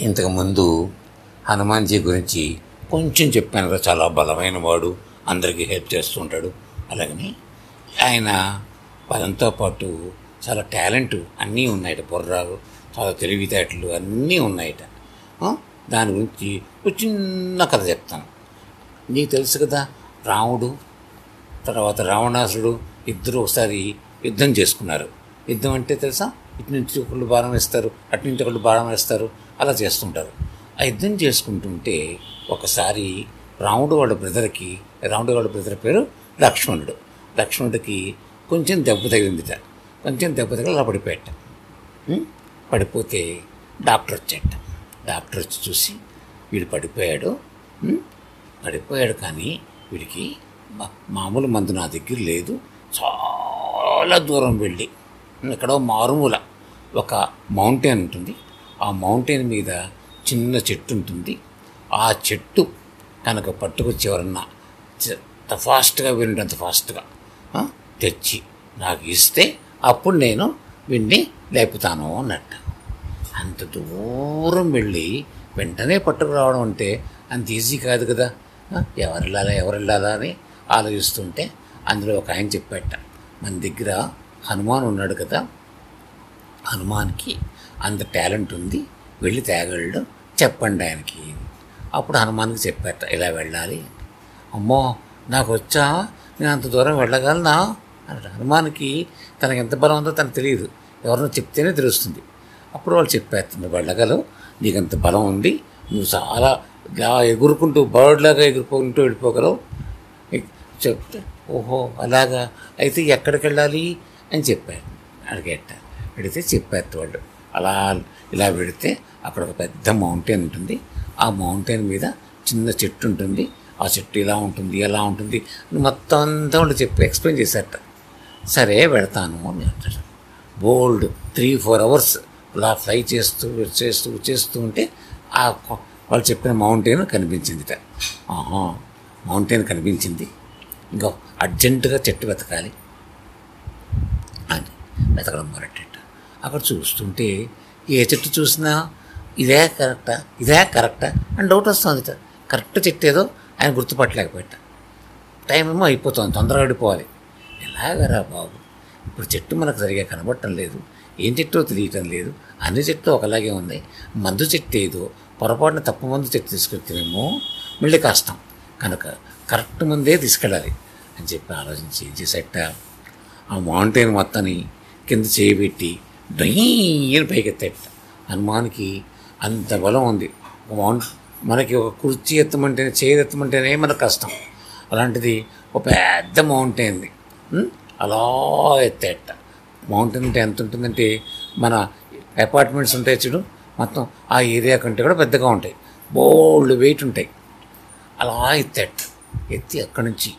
ఇంతకుముందు హనుమాన్జీ గురించి కొంచెం చెప్పాను కదా చాలా బలమైన వాడు అందరికీ హెల్ప్ చేస్తూ ఉంటాడు. అలాగని ఆయన బలంతో పాటు చాలా టాలెంట్ అన్నీ ఉన్నాయట బుర్రాలు చాలా తెలివితేటలు అన్నీ ఉన్నాయట. దాని గురించి ఒక చిన్న కథ చెప్తాను. నీకు తెలుసు కదా రాముడు తర్వాత రావణాసుడు ఇద్దరు ఒకసారి యుద్ధం చేసుకున్నారు. యుద్ధం అంటే తెలుసా? ఇటు నుంచి ఒకళ్ళు బాణం వేస్తారు అటు నుంచి ఒకళ్ళు బాణం వేస్తారు అలా చేస్తుంటారు. ఆ యుద్ధం చేసుకుంటుంటే ఒకసారి రాముడు వాళ్ళ బ్రదర్కి రాముడు వాళ్ళ బ్రదర్ పేరు లక్ష్మణుడు. లక్ష్మణుడికి కొంచెం దెబ్బ తగిలిందిట. కొంచెం దెబ్బ తగిలి అలా పడిపోయట. పడిపోతే డాక్టర్ వచ్చాట. డాక్టర్ వచ్చి చూసి వీడు పడిపోయాడు. పడిపోయాడు కానీ వీడికి మామూలు మందు నా దగ్గర లేదు. చాలా దూరం వెళ్ళి ఎక్కడో మారుమూల ఒక మౌంటైన్ ఉంటుంది. ఆ మౌంటైన్ మీద చిన్న చెట్టు ఉంటుంది. ఆ చెట్టు కనుక పట్టుకొచ్చి ఎవరన్నా అంత ఫాస్ట్గా వీళ్ళంటే ఫాస్ట్గా తెచ్చి నాకు ఇస్తే అప్పుడు నేను వీడిని లేపుతాను అన్నట్టు. అంత దూరం వెళ్ళి వెంటనే పట్టుకురావడం అంటే అంత ఈజీ కాదు కదా. ఎవరు వెళ్ళాలా ఎవరు వెళ్ళాలా అని ఆలోచిస్తుంటే అందులో ఒక ఆయన చెప్పాట మన దగ్గర హనుమాన్ ఉన్నాడు కదా హనుమాన్కి అంత టాలెంట్ ఉంది వెళ్ళి తేగలడు చెప్పండి ఆయనకి. అప్పుడు హనుమాన్కి చెప్పారట ఇలా వెళ్ళాలి? అమ్మో నాకు వచ్చా? నేను అంత దూరం వెళ్ళగలనా? అన్నాడు. హనుమాన్కి తనకి ఎంత బలం ఉందో తనకు తెలియదు. ఎవరినో చెప్తేనే తెలుస్తుంది. అప్పుడు వాళ్ళు చెప్పారు నువ్వు వెళ్ళగలవు నీకు అంత బలం ఉంది నువ్వు చాలా ఎగురుకుంటూ బర్డ్లాగా ఎగురుకుంటూ వెళ్ళిపోగలవు. చెప్తే ఓహో అలాగా? అయితే ఎక్కడికి వెళ్ళాలి? అని చెప్పారు. అడిగేట పెడితే చెప్పారు వాళ్ళు అలా ఇలా పెడితే అక్కడ ఒక పెద్ద మౌంటైన్ ఉంటుంది. ఆ మౌంటైన్ మీద చిన్న చెట్టు ఉంటుంది. ఆ చెట్టు ఇలా ఉంటుంది ఎలా ఉంటుంది మొత్తం అంతా వాళ్ళు చెప్పి ఎక్స్ప్లెయిన్ చేశారట. సరే పెడతాను అని అంటారు. బోల్డ్ త్రీ ఫోర్ అవర్స్ అలా ఫ్లై చేస్తూ చేస్తూ చేస్తూ ఉంటే ఆ వాళ్ళు చెప్పిన మౌంటైన్ కనిపించిందిట. ఆహా మౌంటైన్ కనిపించింది. ఇంకా అర్జెంటుగా చెట్టు వెతకాలి. వెతకడం మొదలెట్ట అక్కడ చూస్తుంటే ఏ చెట్టు చూసినా ఇదే కరెక్టా ఇదే కరెక్టా అని డౌట్ వస్తుంది. కరెక్ట్ చెట్టు ఏదో ఆయన గుర్తుపట్టలేకపోయాట. టైం ఏమో అయిపోతుంది తొందరగా వెళ్ళిపోవాలి ఎలాగరా బాబు? ఇప్పుడు చెట్టు మనకు సరిగా కనబడటం లేదు ఏం చెట్టో తెలియటం లేదు అన్ని చెట్లు ఒకలాగే ఉన్నాయి. మందు చెట్టు ఏదో పొరపాటున తప్పు మందు చెట్టు తీసుకెళ్తేనేమో మళ్ళీ కష్టం. కనుక కరెక్ట్ ముందే తీసుకెళ్ళాలి అని చెప్పి ఆలోచించి ఏం చేసేట ఆ మౌంటైన్ మొత్తాన్ని కింద చేయబెట్టి డొయ్యని పైకెత్తేట హనుమానికి అంత బలం ఉంది. మనకి ఒక కుర్చీ ఎత్తమంటేనే చేయి ఎత్తమంటేనే మనకు కష్టం. అలాంటిది ఒక పెద్ద మౌంటైన్ది అలా ఎత్తేట. మౌంటైన్ అంటే ఎంత ఉంటుందంటే మన అపార్ట్మెంట్స్ ఉంటాయి చూడు మొత్తం ఆ ఏరియా కంటే కూడా పెద్దగా ఉంటాయి. బోల్డ్ వెయిట్ ఉంటాయి. అలా ఎత్తేట. ఎత్తి అక్కడి నుంచి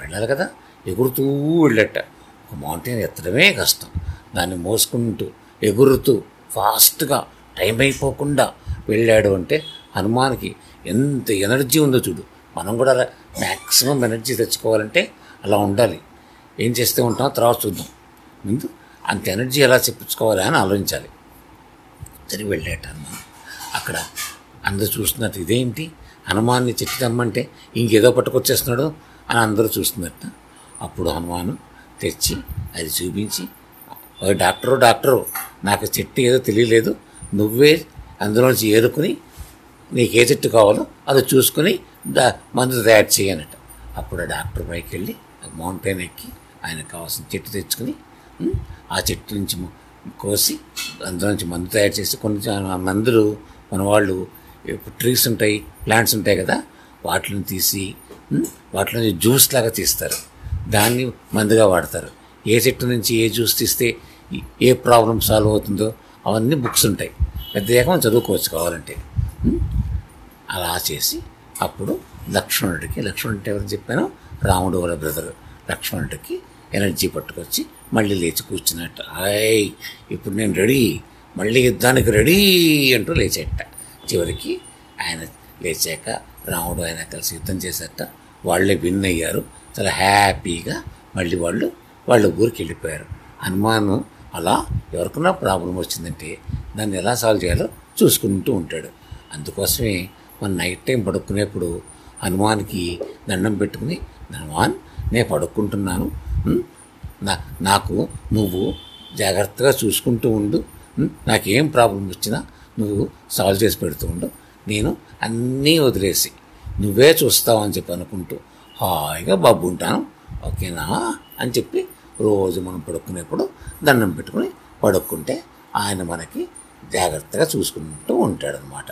వెళ్ళాలి కదా ఎగురుతూ వెళ్ళట. ఒక మౌంటైన్ ఎత్తడమే కష్టం. దాన్ని మోసుకుంటూ ఎగురుతూ ఫాస్ట్గా టైం అయిపోకుండా వెళ్ళాడు అంటే హనుమాన్కి ఎంత ఎనర్జీ ఉందో చూడు. మనం కూడా మ్యాక్సిమం ఎనర్జీ తెచ్చుకోవాలంటే అలా ఉండాలి. ఏం చేస్తూ ఉంటామో తర్వాత చూద్దాం. ముందు అంత ఎనర్జీ ఎలా చెప్పించుకోవాలి అని ఆలోచించాలి. సరే వెళ్ళాట హనుమాన్. అక్కడ అందరూ చూస్తున్నట్టు ఇదేంటి? హనుమాన్ని చెట్టు తెమ్మంటే ఇంకేదో పట్టుకొచ్చేస్తున్నాడు అని అందరూ చూస్తున్నట్టు. అప్పుడు హనుమాను తెచ్చి అది చూపించి డాక్టరు డాక్టరు నాకు చెట్టు ఏదో తెలియలేదు. నువ్వే అందులోంచి ఏరుకుని నీకు ఏ చెట్టు కావాలో అది చూసుకుని దా మందు తయారు చేయనట అప్పుడు డాక్టర్ పైకి వెళ్ళి ఆ మౌంటైన్ ఎక్కి ఆయనకు కావాల్సిన చెట్టు తెచ్చుకుని ఆ చెట్టు నుంచి కోసి అందులో నుంచి మందు తయారు చేసి కొన్ని మందులు మన వాళ్ళు ట్రీస్ ఉంటాయి ప్లాంట్స్ ఉంటాయి కదా వాటిని తీసి వాటిలోంచి వాటిలో జ్యూస్ లాగా తీస్తారు. దాన్ని మందుగా వాడతారు. ఏ చెట్టు నుంచి ఏ జ్యూస్ తీస్తే ఏ ప్రాబ్లం సాల్వ్ అవుతుందో అవన్నీ బుక్స్ ఉంటాయి. పెద్ద ఏకం చదువుకోవచ్చు కావాలంటే. అలా చేసి అప్పుడు లక్ష్మణుడికి లక్ష్మణుడు ఎవరు చెప్పాను? రాముడు వాళ్ళ బ్రదర్. లక్ష్మణుడికి ఎనర్జీ పట్టుకొచ్చి మళ్ళీ లేచి కూర్చున్నట్టు. హాయ్ ఇప్పుడు నేను రెడీ. మళ్ళీ యుద్ధానికి రెడీ అంటూ లేచేట. చివరికి ఆయన లేచాక రాముడు ఆయన కలిసి యుద్ధం చేసేట. వాళ్ళే విన్ అయ్యారు. చాలా హ్యాపీగా మళ్ళీ వాళ్ళు వాళ్ళు ఊరికి వెళ్ళిపోయారు. హనుమాను అలా ఎవరికన్నా ప్రాబ్లం వచ్చిందంటే దాన్ని ఎలా సాల్వ్ చేయాలో చూసుకుంటూ ఉంటాడు. అందుకోసమే మన నైట్ టైం పడుకునేప్పుడు హనుమాన్కి దండం పెట్టుకుని హనుమాన్ నేను పడుకుంటున్నాను. నా నాకు నువ్వు జాగ్రత్తగా చూసుకుంటూ ఉండు. నాకేం ప్రాబ్లం వచ్చినా నువ్వు సాల్వ్ చేసి పెడుతూ ఉండు. నేను అన్నీ వదిలేసి నువ్వే చూస్తావు అని చెప్పి అనుకుంటూ హాయిగా బాబు ఉంటాను. ఓకేనా? అని చెప్పి రోజు మనం పడుకునేప్పుడు దండం పెట్టుకుని పడుకుంటే ఆయన మనకి జాగ్రత్తగా చూసుకుంటూ ఉంటాడనమాట